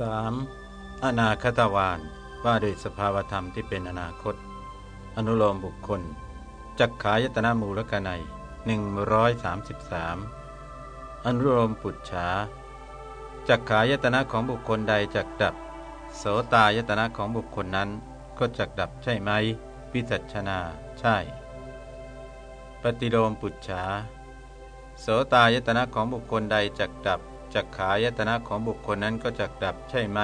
3. อนาคตวานว่าโดยสภาวธรรมที่เป็นอนาคต อนุโลมบุคคล จักขายตนามูลกนัย133 อนุโลมปุจฉาจักขายตนะของบุคคลใดจักดับ โสตายตนะของบุคคลนั้น ก็จักดับใช่ไหมวิจัชนา ใช่ ปฏิโลมปุจฉาโสตายตนะของบุคคลใดจักดับ จักขายตนะของบุคคลนั้นก็จักดับใช่ไหม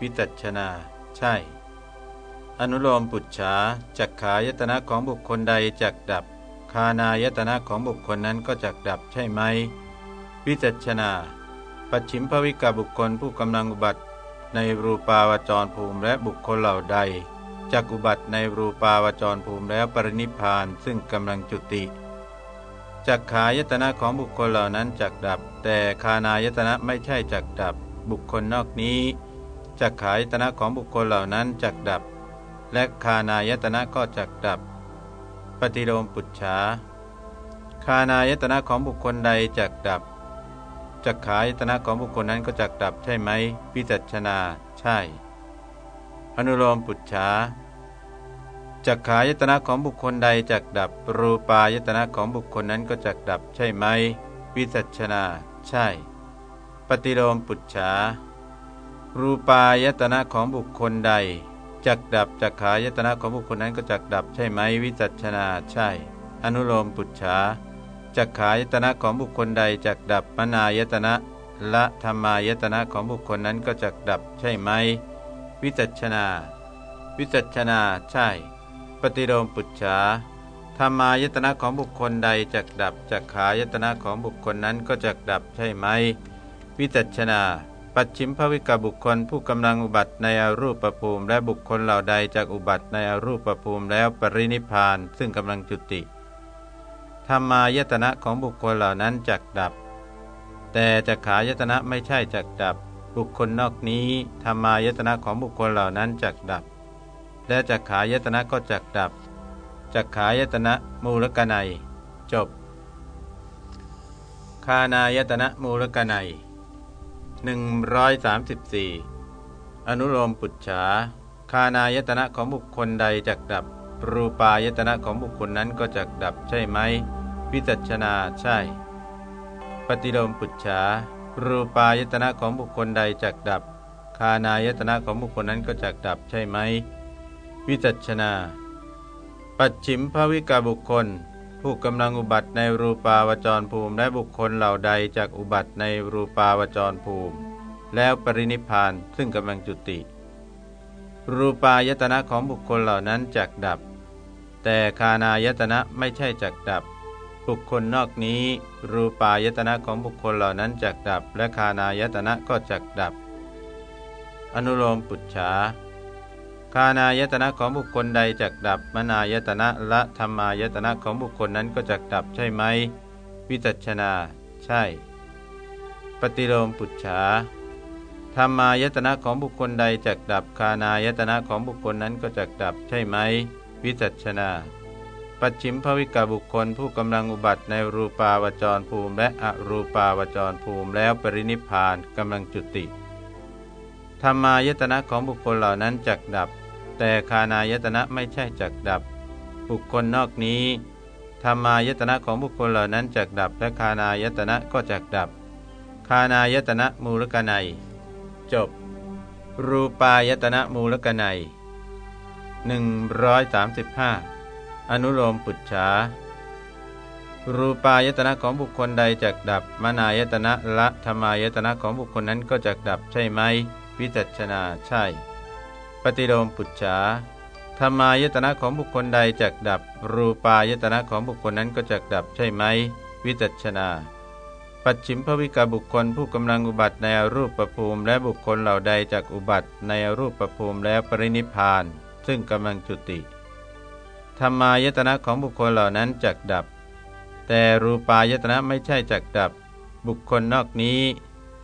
วิจัชนา ใช่ อนุโลมปุจฉาจักขายตนะของบุคคลใดจักดับ คานายตนะของบุคคลนั้นก็จักดับใช่ไหม วิจัชนา ปัจฉิมภวิกาบุคคลผู้กำลังอุบัติในรูปาวจรภูมิและบุคคลเหล่าใดจักอุบัติในรูปาวจรภูมิแล้วปรินิพานซึ่งกำลังจุติ จักขายตนะของบุคคลเหล่านั้นจักดับ แต่คานายตนะไม่ใช่จักดับ บุคคลนอกนี้จักขายตนะของบุคคลเหล่านั้นจักดับ และคานายตนะก็จักดับ ปฏิโลมปุจฉาคานายตนะของบุคคลใดจักดับจักขายตนะของบุคคลนั้นก็จักดับใช่ไหมพิจัชนา ใช่ อนุโลมปุจฉา จักขายตนะของบุคคลใดจักดับ รูปายตนะของบุคคลนั้นก็จักดับใช่ไหม วิสัชนา ใช่ ปฏิโลมปุจฉา รูปายตนะของบุคคลใดจักดับจักขายตนะของบุคคลนั้นก็จักดับใช่ไหม วิจัชนาใช่ อนุโลมปุจฉาจักขายตนะของบุคคลใดจักดับมนายตนะละธรรมายตนะของบุคคลนั้นก็จักดับใช่ไหม วิจัชนา วิจัชนาใช่ ปฏิโลมปุจฉาธรรมายตนะของบุคคลใดจักดับจักขายตนะของบุคคลนั้นก็จักดับใช่ไหม วิจัชนา ปัจฉิมภวิกบุคคลผู้กำลังอุบัติในอรูปภูมิ และบุคคลเหล่าใดจากอุบัติในอรูปภูมิแล้วปรินิพานซึ่งกำลังจุติธรรมายตนะของบุคคลเหล่านั้นจักดับ แต่จักขายตนะไม่ใช่จักดับ บุคคลนอกนี้ธรรมายตนะของบุคคลเหล่านั้นจักดับ และจักขายตนะก็จักดับ จักขายตนะมูลกนัย จบ คานายตนะมูลกนัย134 อนุโลมปุจฉา คานายตนะของบุคคลใดจักดับ รูปายตนะของบุคคลนั้นก็จักดับใช่ไหม วิจัชนาใช่ ปฏิโลมปุจฉา รูปายตนะของบุคคลใดจักดับ คานายตนะของบุคคลนั้นก็จักดับใช่ไหม วิจัชนา ปัจฉิมภวิกาบุคคล ผู้กำลังอุบัติในรูปาวจรภูมิและบุคคลเหล่าใดจากอุบัติในรูปาวจรภูมิ แล้วปรินิพานซึ่งกำลังจุติ รูปายตนะของบุคคลเหล่านั้นจักดับ แต่คานายตนะไม่ใช่จักดับ บุคคลนอกนี้ รูปายตนะของบุคคลเหล่านั้นจักดับ และคานายตนะก็จักดับ อนุโลมปุจฉา คานายตนะของบุคคลใดจักดับมนายตนะละธรรมายตนะของบุคคลนั้นก็จักดับใช่ไหม วิจัชนา ใช่ ปฏิโลมปุจฉาธรรมายตนะของบุคคลใดจักดับคานายตนะของบุคคลนั้นก็จักดับใช่ไหม วิจัชนา ปัจฉิมภวิกาบุคคลผู้กำลังอุบัติในรูปาวจรภูมิ และอรูปาวจรภูมิแล้วปรินิพานกำลังจุติธรรมายตนะของบุคคลเหล่านั้นจักดับ แต่คานายตนะไม่ใช่จักดับ บุคคลนอกนี้ธรรมายตนะของบุคคลเหล่านั้นจักดับ และคานายตนะก็จักดับ คานายตนะมูลกนัย จบ รูปายตนะมูลกนัย135 อนุโลมปุจฉารูปายตนะของบุคคลใดจักดับ มนายตนะละธรรมายตนะของบุคคลนั้นก็จักดับใช่ไหม วิจัชนาใช่ ปฏิโลมปุจฉาธรรมายตนะของบุคคลใดจักดับ รูปายตนะของบุคคลนั้นก็จักดับใช่ไหม วิจัชนา ปัจฉิมภวิกาบุคคลผู้กำลังอุบัติในรูปประภูมิ และบุคคลเหล่าใดจากอุบัติในรูปประภูมิแล้วปรินิพาน ซึ่งกำลังจุติธรรมายตนะของบุคคลเหล่านั้นจักดับ แต่รูปายตนะไม่ใช่จักดับ บุคคลนอกนี้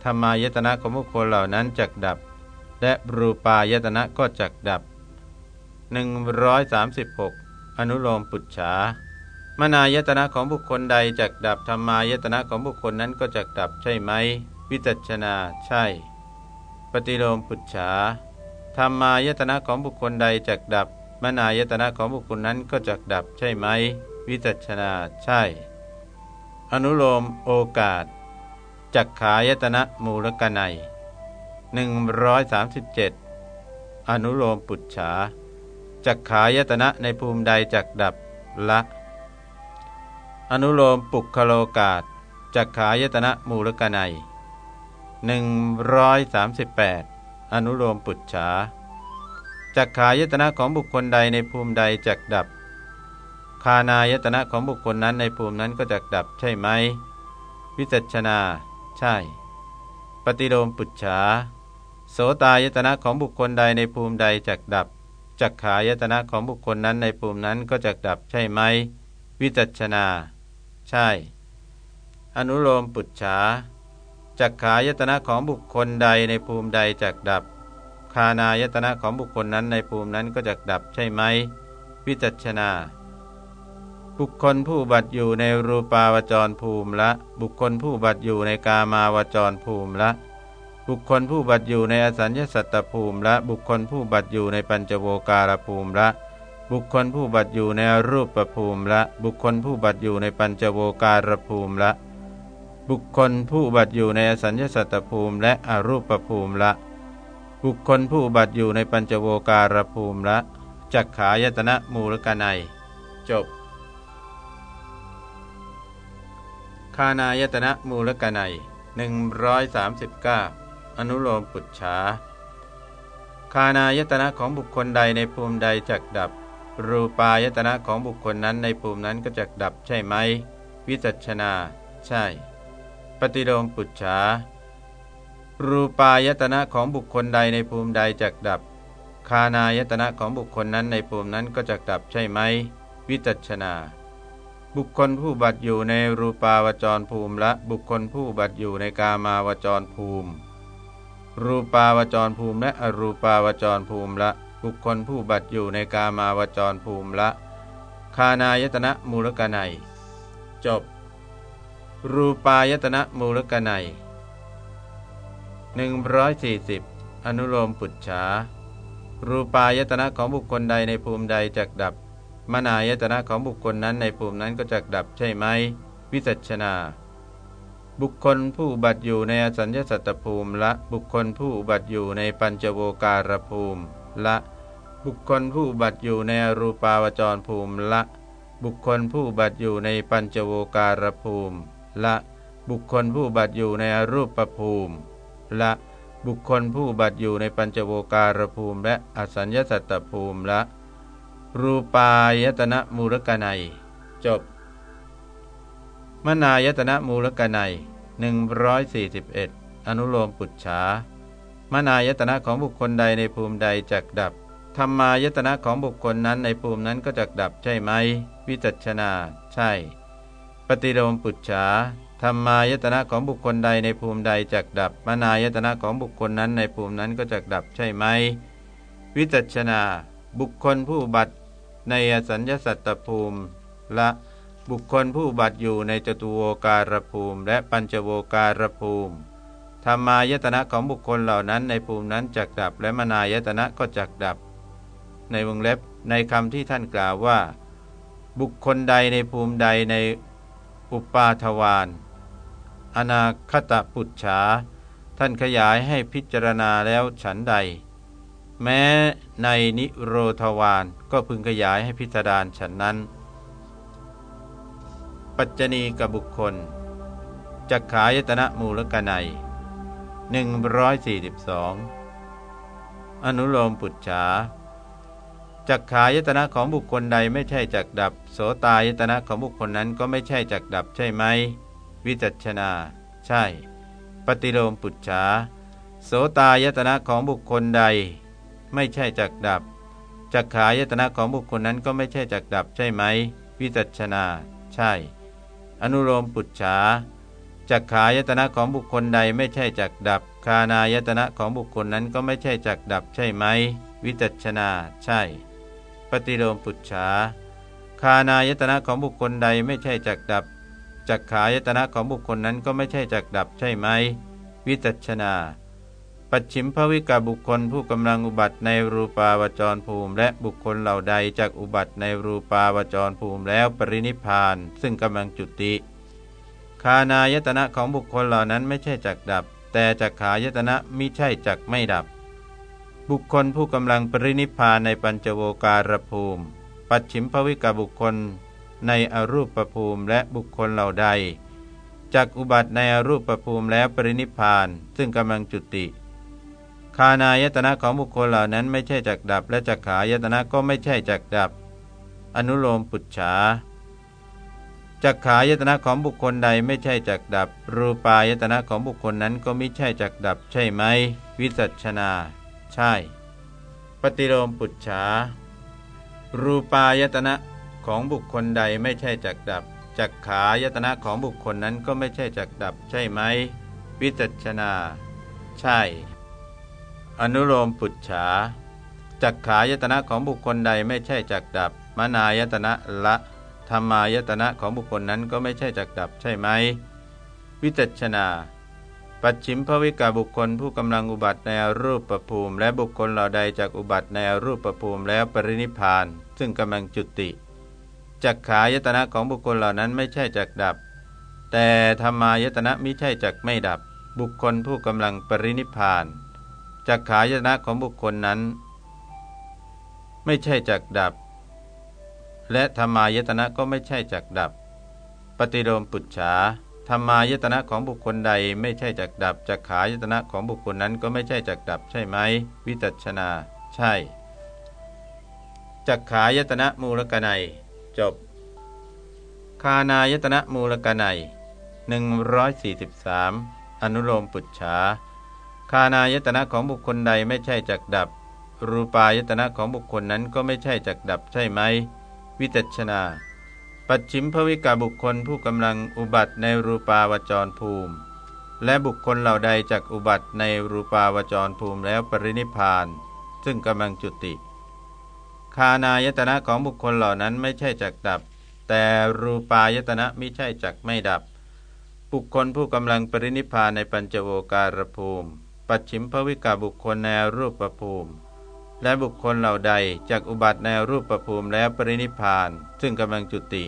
ธรรมายตนะของบุคคลเหล่านั้นจักดับ และรูปายตนะก็จักดับ 136 อนุโลมปุจฉามนายตนะของบุคคลใดจักดับธรรมายตนะของบุคคลนั้นก็จักดับใช่ไหม วิจัชนาใช่ ปฏิโลมปุจฉาธรรมายตนะของบุคคลใดจักดับ มนายตนะของบุคคลนั้นก็จักดับใช่ไหม วิจัชนาใช่ อนุโลมโอกาสจักขายตนะมูลกนัย 137 อนุโลมปุจฉาจักขายตนะในภูมิใดจักดับละ อนุโลมปุกคโลกาสจักขายตนะมูลกนัย138 อนุโลมปุจฉาจักขายตนะของบุคคลใดในภูมิใดจักดับ คานายตนะของบุคคลนั้นในภูมินั้นก็จักดับใช่ไหม วิจัชนา ใช่ ปฏิโลมปุจฉา โสตายตนะของบุคคลใดในภูมิใดจักดับจักขายตนะของบุคคลนั้นในภูมินั้นก็จักดับใช่ไหม วิจัชนา ใช่ อนุโลมปุจฉาจักขายตนะของบุคคลใดในภูมิใดจักดับ คานายตนะของบุคคลนั้นในภูมินั้นก็จักดับใช่ไหม วิจัชนา บุคคลผู้บัตอยู่ในรูปาวจรภูมิละ บุคคลผู้บัตอยู่ในกามาวจรภูมิละ บุคคลผู้บัตอยู่ในอสัญญสัตตภูมิละ บุคคลผู้บัตอยู่ในปัญจโวการภูมิละ บุคคลผู้บัตอยู่ในรูปประภูมิละ บุคคลผู้บัตอยู่ในปัญจโวการภูมิละ บุคคลผู้บัตอยู่ในอสัญญสัตตภูมิ และอรูปภูมิละ บุคคลผู้บัตอยู่ในปัญจโวการภูมิละจักขายตนะมูลกนัย จบคานายตนะมูลกนัย139 อนุโลมปุจฉาคานายตนะของบุคคลใดในภูมิใดจักดับ รูปายตนะของบุคคลนั้นในภูมินั้นก็จักดับใช่ไหม วิจัชนา ใช่ ปฏิโลมปุจฉารูปายตนะของบุคคลใดในภูมิใดจักดับ คานายตนะของบุคคลนั้นในภูมินั้นก็จักดับใช่ไหม วิจัชนา บุคคลผู้บัตอยู่ในรูปาวจรภูมิและบุคคลผู้บัตอยู่ในกามาวจรภูมิ รูปาวจรภูมิและอรูปาวจรภูมิละ บุคคลผู้บัตอยู่ในกามาวจรภูมิละคานายตนะมูลกนัย จบ รูปายตนะมูลกนัย140 อนุโลมปุจฉา รูปายตนะของบุคคลใดในภูมิใดจักดับ มนายตนะของบุคคลนั้นในภูมินั้นก็จักดับใช่ไหม วิจัชนา บุคคลผู้บัตอยู่ในอสัญญสัตตภูมิละบุคคลผู้บัตอยู่ในปัญจโวการภูมิละ บุคคลผู้บัตอยู่ในรูปาวจรภูมิละ บุคคลผู้บัตอยู่ในปัญจโวการภูมิละ บุคคลผู้บัตอยู่ในรูปภูมิละ บุคคลผู้บัตอยู่ในปัญจโวการภูมิ และอสัญญสัตตภูมิละ รูปายตนะมูลกนัย จบ มนายตนะมูลกนัย141 อนุโลมปุจฉามนายตนะของบุคคลใดในภูมิใดจักดับธรรมายตนะของบุคคลนั้นในภูมินั้นก็จักดับใช่ไหม วิจัชนา ใช่ ปฏิโลมปุจฉาธรรมายตนะของบุคคลใดในภูมิใดจักดับ มนายตนะของบุคคลนั้นในภูมินั้นก็จักดับใช่ไหม วิจัชนา บุคคลผู้บัตในอสัญญสัตตภูมิ ละ บุคคลผู้บัตอยู่ในจตุโวการภูมิ และปัญจโวการภูมิธรรมายตนะของบุคคลเหล่านั้นในภูมินั้นจักดับ และมนายตนะก็จักดับ ในวงเล็บในคำที่ท่านกล่าวว่า บุคคลใดในภูมิใดในอุปาทวานอนาคตปุจฉาท่านขยายให้พิจารณาแล้วฉันใด แม้ในนิโรธวานก็พึงขยายให้พิจารณาฉันนั้น ปัจจณีกับบุคคลจักขายตนะมูลกนัย142 อนุโลมปุจฉาจักขายตนะของบุคคลใดไม่ใช่จักดับ โสตายตนะของบุคคลนั้นก็ไม่ใช่จักดับใช่ไหม วิจัชนา ใช่ ปฏิโลมปุจฉาโสตายตนะของบุคคลใด ไม่ใช่จักดับจักขายตนะของบุคคลนั้นก็ไม่ใช่จักดับใช่ไหม วิจัชนา ใช่ อนุโลมปุจฉาจักขายตนะของบุคคลใดไม่ใช่จักดับ คานายตนะของบุคคลนั้นก็ไม่ใช่จักดับใช่ไหม วิจัชนา ใช่ ปฏิโลมปุจฉาคานายตนะของบุคคลใดไม่ใช่จักดับ จักขายตนะของบุคคลนั้นก็ไม่ใช่จักดับใช่ไหม วิจัชนา ปัจฉิมภวิกาบุคคลผู้กำลังอุบัติในรูปาวจรภูมิ และบุคคลเหล่าใดจากอุบัติในรูปาวจรภูมิแล้วปรินิพาน ซึ่งกำลังจุติคานายตนะของบุคคลเหล่านั้นไม่ใช่จักดับ แต่จักขายตนะมิใช่จักไม่ดับ บุคคลผู้กำลังปรินิพานในปัญจโวการภูมิ ปัจฉิมภวิกาบุคคล ในอรูปภูมิและบุคคลเหล่าใดจากอุบัติในอรูปภูมิแล้วปรินิพาน ซึ่งกำลังจุติ คานายตนะของบุคคลเหล่านั้นไม่ใช่จักดับ และจักขายตนะก็ไม่ใช่จักดับ อนุโลมปุจฉาจักขายตนะของบุคคลใดไม่ใช่จักดับ รูปายตนะของบุคคลนั้นก็ไม่ใช่จักดับ ใช่ไหม วิสัชนา ใช่ ปฏิโลมปุจฉารูปายตนะของบุคคลใดไม่ใช่จักดับจักขายตนะของบุคคลนั้นก็ไม่ใช่จักดับ ใช่ไหม วิจัชนา ใช่ อนุโลมปุจฉาจักขายตนะของบุคคลใดไม่ใช่จักดับ มนายตนะละธรรมายตนะของบุคคลนั้นก็ไม่ใช่จักดับใช่ไหม วิจัชนา ปัจฉิมภวิกาบุคคลผู้กำลังอุบัติในรูปประภูมิ และบุคคลเหล่าใดจากอุบัติในรูปประภูมิแล้วปรินิพาน ซึ่งกำลังจุติจักขายตนะของบุคคลเหล่านั้นไม่ใช่จักดับ แต่ธรรมายตนะมิใช่จักไม่ดับ บุคคลผู้กำลังปรินิพาน จักขายตนะของบุคคลนั้น ไม่ใช่จักดับ และธรรมายตนะก็ไม่ใช่จักดับ ปฏิโลมปุจฉาธรรมายตนะของบุคคลใดไม่ใช่จักดับจักขายตนะของบุคคลนั้นก็ไม่ใช่จักดับใช่ไหม วิจัชนา ใช่จักขายตนะมูลกนัย จบ คานายตนะมูลกนัย143 อนุโลมปุจฉา คานายตนะของบุคคลใดไม่ใช่จักดับ รูปายตนะของบุคคลนั้นก็ไม่ใช่จักดับใช่ไหม วิจัชนา ปัจฉิมภวิกาบุคคลผู้กำลังอุบัติในรูปาวจรภูมิ และบุคคลเหล่าใดจักอุบัติในรูปาวจรภูมิแล้วปรินิพาน ซึ่งกำลังจุติ คานายตนะของบุคคลเหล่านั้นไม่ใช่จักดับ แต่รูปายตนะไม่ใช่จักไม่ดับ บุคคลผู้กำลังปรินิพานในปัญจโวการภูมิ ปัจฉิมภวิกาบุคคลในรูปประภูมิ และบุคคลเหล่าใดจากอุบัติในรูปประภูมิแล้วปรินิพานซึ่งกำลังจุติ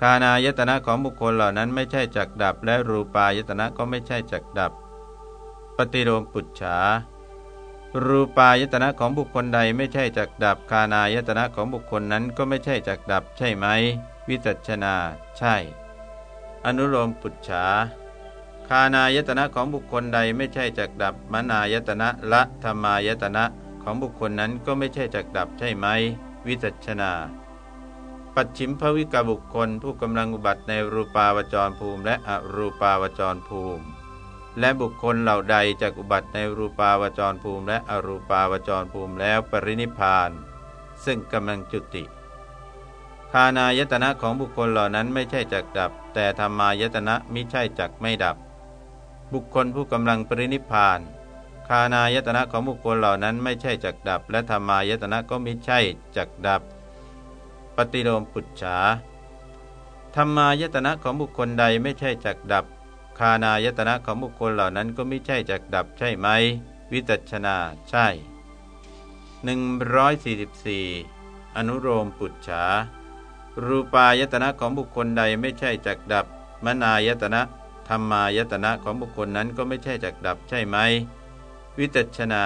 คานายตนะของบุคคลเหล่านั้นไม่ใช่จักดับ และรูปายตนะก็ไม่ใช่จักดับ ปฏิโลมปุจฉา รูปายตนะของบุคคลใดไม่ใช่จักดับคานายตนะของบุคคลนั้นก็ไม่ใช่จักดับ ใช่ไหม วิจัชนา ใช่ อนุโลมปุจฉา คานายตนะของบุคคลใดไม่ใช่จักดับมนายตนะละธรรมายตนะของบุคคลนั้นก็ไม่ใช่จักดับใช่ไหม วิจัชนา ปัจฉิมภวิกบุคคล ผู้กำลังอุบัติในรูปาวจรภูมิ และอรูปาวจรภูมิ และบุคคลเหล่าใดจากอุบัติในรูปาวจรภูมิ และอรูปาวจรภูมิแล้วปรินิพาน ซึ่งกำลังจุติคานายตนะของบุคคลเหล่านั้นไม่ใช่จักดับ แต่ธรรมายตนะมิใช่จักไม่ดับ บุคคลผู้กำลังปรินิพาน คานายตนะของบุคคลเหล่านั้นไม่ใช่จักดับ และธรรมายตนะก็ไม่ใช่จักดับ ปฏิโลมปุจฉาธรรมายตนะของบุคคลใดไม่ใช่จักดับ คานายตนะของบุคคลเหล่านั้นก็ไม่ใช่จักดับใช่ไหม วิจัชนาใช่ 144 อนุโลมปุจฉารูปายตนะของบุคคลใดไม่ใช่จักดับ มนายตนะ ธรรมายตนะของบุคคลนั้นก็ไม่ใช่จักดับใช่ไหม วิจัชนา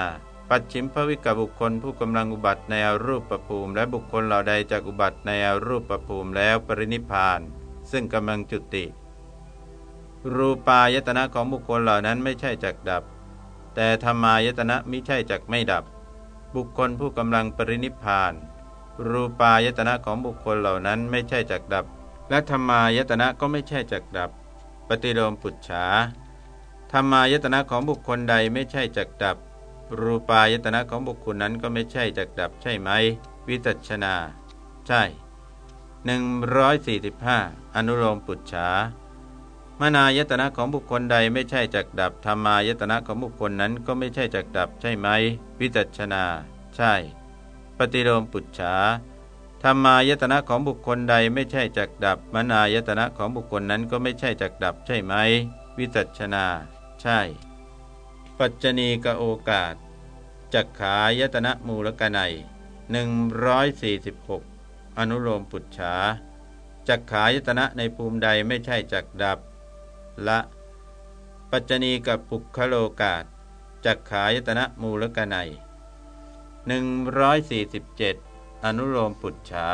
ปัจฉิมภวิกบุคคลผู้กำลังอุบัติในอรูปประภูมิ และบุคคลเหล่าใดจากอุบัติในอรูปประภูมิแล้วปรินิพาน ซึ่งกำลังจุติ รูปายตนะของบุคคลเหล่านั้นไม่ใช่จักดับ แต่ธรรมายตนะมิใช่จักไม่ดับ บุคคลผู้กำลังปรินิพาน รูปายตนะของบุคคลเหล่านั้นไม่ใช่จักดับ และธรรมายตนะก็ไม่ใช่จักดับ ปฏิโลมปุจฉาธรรมายตนะของบุคคลใดไม่ใช่จักดับ รูปายตนะของบุคคลนั้นก็ไม่ใช่จักดับใช่ไหม วิจัชนา ใช่ 145 อนุโลมปุจฉามนายตนะของบุคคลใดไม่ใช่จักดับธรรมายตนะของบุคคลนั้นก็ไม่ใช่จักดับใช่ไหม วิจัชนา ใช่ ปฏิโลมปุจฉา ธรรมายตนะของบุคคลใดไม่ใช่จักดับ มนายตนะของบุคคลนั้นก็ไม่ใช่จักดับใช่ไหม วิจัชนา ใช่ ปัจจณีกโอกาส จักขายตนะมูลกนัย146 อนุโลมปุจฉาจักขายตนะในภูมิใดไม่ใช่จักดับ ละ ปัจจณีกับปุคโลกาส จักขายตนะมูลกนัย147 อนุโลมปุจฉา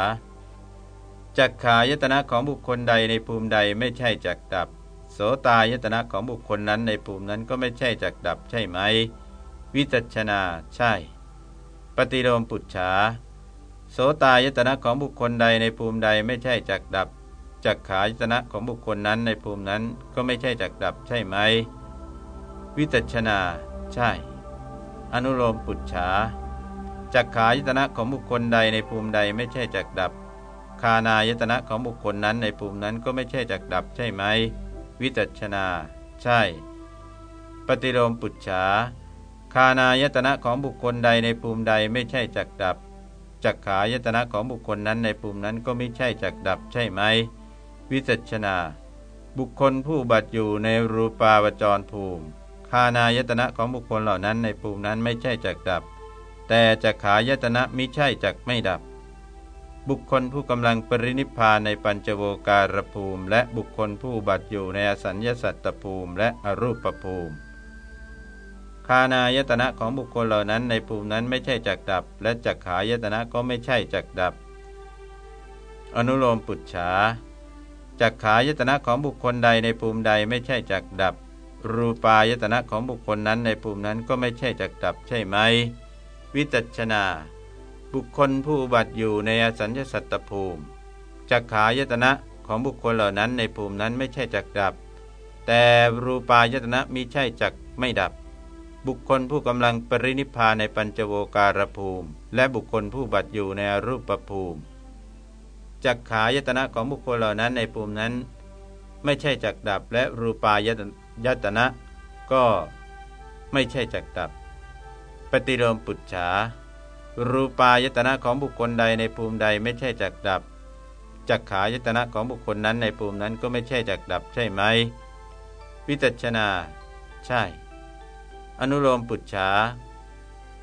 จักขายตนะของบุคคลใดในภูมิใดไม่ใช่จักดับ โสตายตนะของบุคคลนั้นในภูมินั้นก็ไม่ใช่จักดับใช่ไหม วิจัชนาใช่ ปฏิโลมปุจฉาโสตายตนะของบุคคลใดในภูมิใดไม่ใช่จักดับจักขายตนะของบุคคลนั้นในภูมินั้นก็ไม่ใช่จักดับใช่ไหม วิจัชนา ใช่ อนุโลมปุจฉา จักขายตนะของบุคคลใดในภูมิใดไม่ใช่จักดับ คานายตนะของบุคคลนั้นในภูมินั้นก็ไม่ใช่จักดับใช่ไหม วิจัชนา ใช่ ปฏิโลมปุจฉาคานายตนะของบุคคลใดในภูมิใดไม่ใช่จักดับจักขายตนะของบุคคลนั้นในภูมินั้นก็ไม่ใช่จักดับใช่ไหม วิจัชนา บุคคลผู้บัตอยู่ในรูปาวจรภูมิ คานายตนะของบุคคลเหล่านั้นในภูมินั้นไม่ใช่จักดับ แต่จักขายตนะมิใช่จักไม่ดับ บุคคลผู้กำลังปรินิพานในปัญจโวการภูมิ และบุคคลผู้บัตอยู่ในอสัญญสัตตภูมิ และอรูปภูมิคานายตนะของบุคคลเหล่านั้นในภูมินั้นไม่ใช่จักดับ และจักขายตนะก็ไม่ใช่จักดับ อนุโลมปุจฉาจักขายตนะของบุคคลใดในภูมิใดไม่ใช่จักดับ รูปายตนะของบุคคลนั้นในภูมินั้นก็ไม่ใช่จักดับใช่ไหม วิจัชนา บุคคลผู้บัติอยู่ในอสัญญสัตตภูมิจักขายตนะของบุคคลเหล่านั้นในภูมินั้นไม่ใช่จักดับ แต่รูปายตนะมิใช่จักไม่ดับ บุคคลผู้กำลังปรินิพานในปัญจโวการภูมิ และบุคคลผู้บัติอยู่ในรูปภูมิจักขายตนะของบุคคลเหล่านั้นในภูมินั้น ไม่ใช่จักดับ และรูปายตนะก็ไม่ใช่จักดับ ฏิโลมปุจฉา รูปายตนะของบุคคลใดในภูมิใดไม่ใช่จักดับ จักขายตนะของบุคคลนั้นในภูมินั้นก็ไม่ใช่จักดับใช่ไหม วิจัชนา ใช่ อนุโลมปุจฉา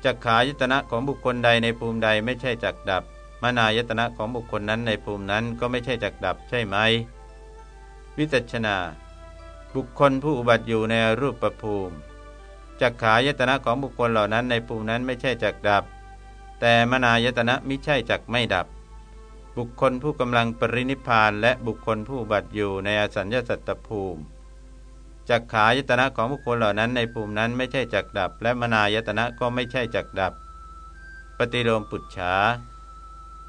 จักขายตนะของบุคคลใดในภูมิใดไม่ใช่จักดับมานายตนะของบุคคลนั้นในภูมินั้นก็ไม่ใช่จักดับใช่ไหม วิจัชนา บุคคลผู้อุบัติอยู่ในรูปประภูมิ จักขายตนะของบุคคลเหล่านั้นในภูมินั้นไม่ใช่จักดับ แต่มนายตนะมิใช่จักไม่ดับ บุคคลผู้กำลังปรินิพานและบุคคลผู้บัตอยู่ในอสัญญาสัตตภูมิจักขายตนะของบุคคลเหล่านั้นในภูมินั้นไม่ใช่จักดับ และมนายตนะก็ไม่ใช่จักดับ ปฏิโลมปุจฉา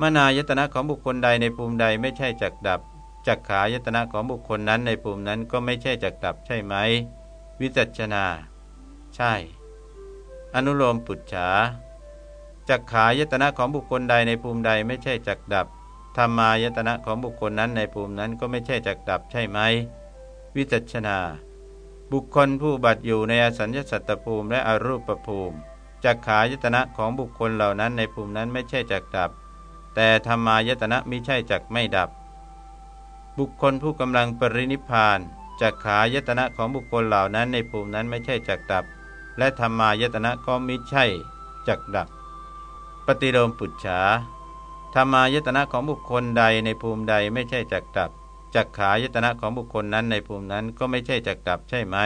มนายตนะของบุคคลใดในภูมิใดไม่ใช่จักดับจักขายตนะของบุคคลนั้นในภูมินั้นก็ไม่ใช่จักดับใช่ไหม วิจัชนา ใช่ อนุโลมปุจฉาจักขายตนะของบุคคลใดในภูมิใดไม่ใช่จักดับธรรมายตนะของบุคคลนั้นในภูมินั้นก็ไม่ใช่จักดับใช่ไหม วิจัชนา บุคคลผู้บัตอยู่ในอสัญญสัตตภูมิและอรูปภูมิจักขายตนะของบุคคลเหล่านั้นในภูมินั้นไม่ใช่จักดับ แต่ธรรมายตนะมิใช่จักไม่ดับ บุคคลผู้กำลังปรินิพานจักขายตนะของบุคคลเหล่านั้นในภูมินั้นไม่ใช่จักดับ และธรรมายตนะก็มิใช่จักดับ ปฏิโลมปุจฉาธรรมายตนะของบุคคลใดในภูมิใดไม่ใช่จักดับจักขายตนะของบุคคลนั้นในภูมินั้นก็ไม่ใช่จักดับใช่ไหม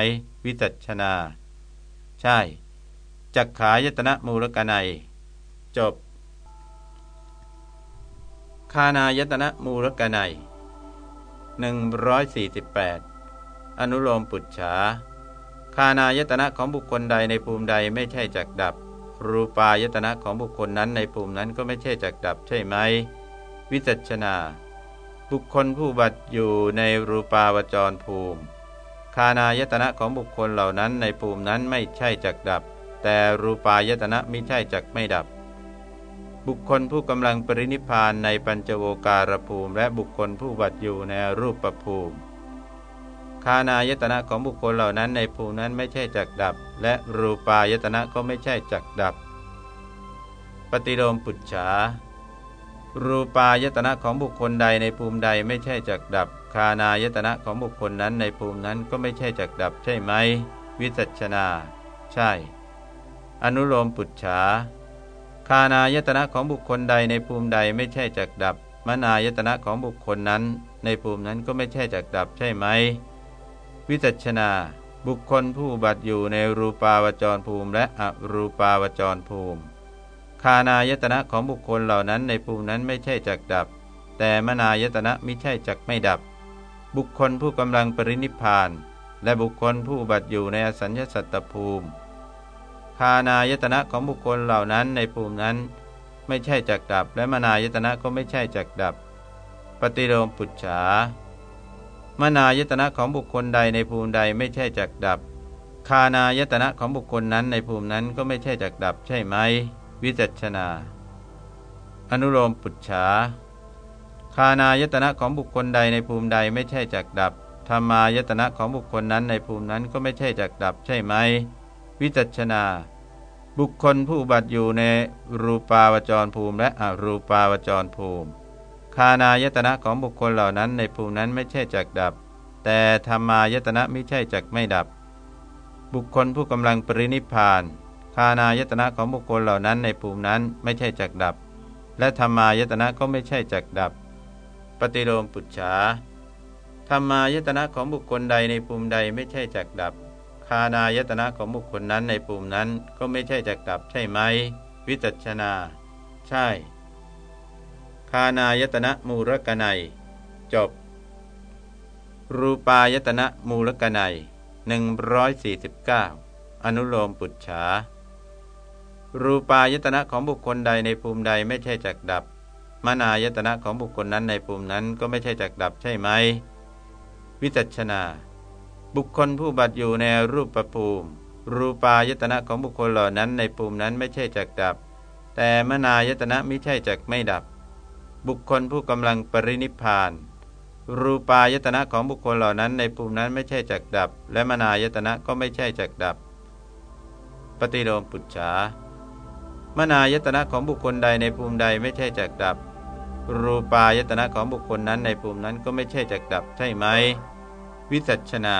วิจัชนา ใช่ จักขายตนะมูลกนัย จบ คานายตนะมูลกนัย148 อนุโลมปุจฉาานายตนะของบุคคลใดในภูมิใดไม่ใช่จักดับ รูปายตนะของบุคคลนั้นในภูมินั้นก็ไม่ใช่จักดับใช่ไหม วิจัชนา บุคคลผู้บัตอยู่ในรูปาวจรภูมิ คานายตนะของบุคคลเหล่านั้นในภูมินั้นไม่ใช่จักดับ แต่รูปายตนะไม่ใช่จักไม่ดับ บุคคลผู้กำลังปรินิพานในปัญจโวการภูมิ และบุคคลผู้บัตอยู่ในรูปประภูมิ คานายตนะของบุคคลเหล่านั้นในภูมินั้นไม่ใช่จักดับ และรูปายตนะก็ไม่ใช่จักดับ ปฏิโลมปุจฉา รูปายตนะของบุคคลใดในภูมิใดไม่ใช่จักดับ คานายตนะของบุคคลนั้นในภูมินั้นก็ไม่ใช่จักดับ ใช่ไหม วิจัชนา ใช่ อนุโลมปุจฉา คานายตนะของบุคคลใดในภูมิใดไม่ใช่จักดับ มนายตนะของบุคคลนั้น ในภูมินั้นก็ไม่ใช่จักดับ ใช่ไหม วิจัชนา บุคคลผู้บัติอยู่ในรูปาวจรภูมิและอรูปาวจรภูมิ คานายตนะของบุคคลเหล่านั้นในภูมินั้นไม่ใช่จักดับ แต่มนายตนะไม่ใช่จักไม่ดับ บุคคลผู้กำลังปรินิพาน และบุคคลผู้บัติอยู่ในอสัญญสัตตภูมิ คานายตนะของบุคคลเหล่านั้นในภูมินั้น ไม่ใช่จักดับ และมนายตนะก็ไม่ใช่จักดับ ปฏิโลมปุจฉา มนายตนะของบุคคลใดในภูมิใดไม่ใช่จักดับ คานายตนะของบุคคลนั้นในภูมินั้นก็ไม่ใช่จักดับใช่ไหม วิจัชนา อนุโลมปุจฉาคานายตนะของบุคคลใดในภูมิใดไม่ใช่จักดับธรรมายตนะของบุคคลนั้นในภูมินั้นก็ไม่ใช่จักดับใช่ไหม วิจัชนา บุคคลผู้บัติอยู่ในรูปาวจรภูมิและอรูปาวจรภูมิ คานายตนะของบุคคลเหล่านั้นในภูมินั้นไม่ใช่จักดับ แต่ธรรมายตนะไม่ใช่จักไม่ดับ บุคคลผู้กำลังปรินิพานคานายตนะของบุคคลเหล่านั้นในภูมินั้นไม่ใช่จักดับ และธรรมายตนะก็ไม่ใช่จักดับ ปฏิโลมปุจฉาธรรมายตนะของบุคคลใดในภูมิใดไม่ใช่จักดับ คานายตนะของบุคคลนั้นในปุ่มนั้นก็ไม่ใช่จักดับใช่ไหม วิจัชนา ใช่ คานายตนะมูลกนัย จบ รูปายตนะมูลกนัย149 อนุโลมปุจฉา รูปายตนะของบุคคลใดในภูมิใดไม่ใช่จักดับ มนายตนะของบุคคลนั้นในภูมินั้นก็ไม่ใช่จักดับใช่ไหม วิจัชนา บุคคลผู้บัตอยู่ในรูปประภูมิ รูปายตนะของบุคคลเหล่านั้นในภูมินั้นไม่ใช่จักดับ แต่มนายตนะไม่ใช่จักไม่ดับ บุคคลผู้กำลังปรินิพาน รูปายตนะของบุคคลเหล่านั้นในภูมินั้นไม่ใช่จักดับ และมนายตนะก็ไม่ใช่จักดับ ปฏิโลมปุจฉามนายตนะของบุคคลใดในภูมิใดไม่ใช่จักดับ รูปายตนะของบุคคลนั้นในภูมินั้นก็ไม่ใช่จักดับใช่ไหม วิสัชนา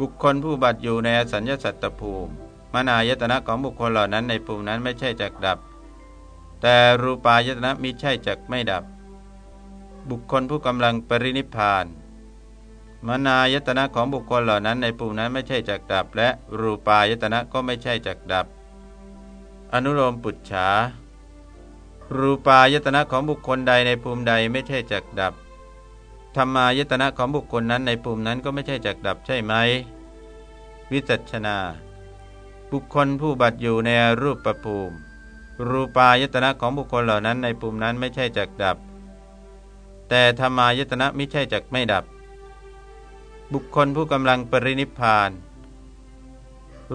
บุคคลผู้บัตอยู่ในอสัญญาสัตตภูมิ มนายตนะของบุคคลเหล่านั้นในภูมินั้นไม่ใช่จักดับ แต่รูปายตนะมิใช่จักไม่ดับ บุคคลผู้กำลังปรินิพานมนายตนะของบุคคลเหล่านั้นในภูมินั้นไม่ใช่จักดับ และรูปายตนะก็ไม่ใช่จักดับ อนุโลมปุจฉา รูปายตนะของบุคคลใดในภูมิใดไม่ใช่จักดับธรรมายตนะของบุคคลนั้นในปุ่มนั้นก็ไม่ใช่จักดับใช่ไหม วิจัชนา บุคคลผู้บัตอยู่ในรูปประภูมิ รูปายตนะของบุคคลเหล่านั้นในปุ่มนั้นไม่ใช่จักดับ แต่ธรรมายตนะไม่ใช่จักไม่ดับ บุคคลผู้กำลังปรินิพาน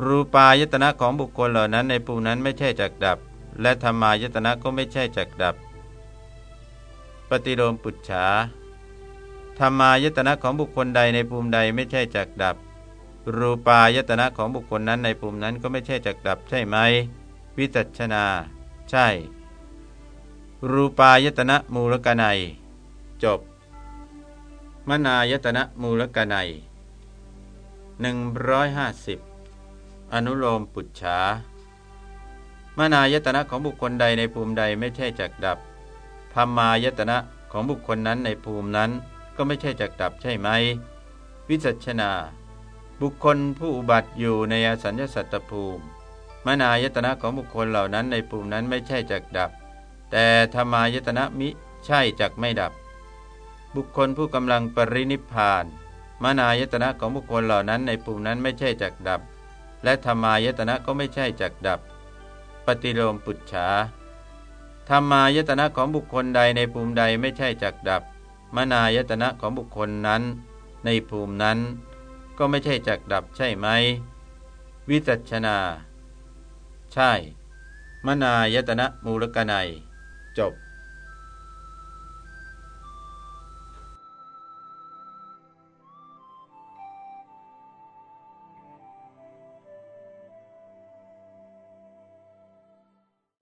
รูปายตนะของบุคคลเหล่านั้นในปุ่มนั้นไม่ใช่จักดับ และธรรมายตนะก็ไม่ใช่จักดับ ปฏิโลมปุจฉาธรรมายตนะของบุคคลใดในภูมิใดไม่ใช่จักดับ รูปายตนะของบุคคลนั้นในภูมินั้นก็ไม่ใช่จักดับใช่ไหม วิจัชนา ใช่ รูปายตนะมูลกนัย จบ มนายตนะมูลกนัย150 อนุโลมปุจฉามนายตนะของบุคคลใดในภูมิใดไม่ใช่จักดับธรรมายตนะของบุคคลนั้นในภูมินั้นก็ไม่ใช่จักดับใช่ไหม วิจัชนา บุคคลผู้อุบัติอยู่ในอสัญญสัตตภูมิ มนายตนะของบุคคลเหล่านั้นในภูมินั้นไม่ใช่จักดับ แต่ธรรมายตนะมิใช่จักไม่ดับ บุคคลผู้กำลังปรินิพานมนายตนะของบุคคลเหล่านั้นในภูมินั้นไม่ใช่จักดับ และธรรมายตนะก็ไม่ใช่จักดับ ปฏิโลมปุจฉาธรรมายตนะของบุคคลใดในภูมิใดไม่ใช่จักดับ มนายตนะของบุคคลนั้น ในภูมินั้น ก็ไม่ใช่จักดับใช่ไหม วิจัชนา ใช่ มนายตนะมูลกนัย จบ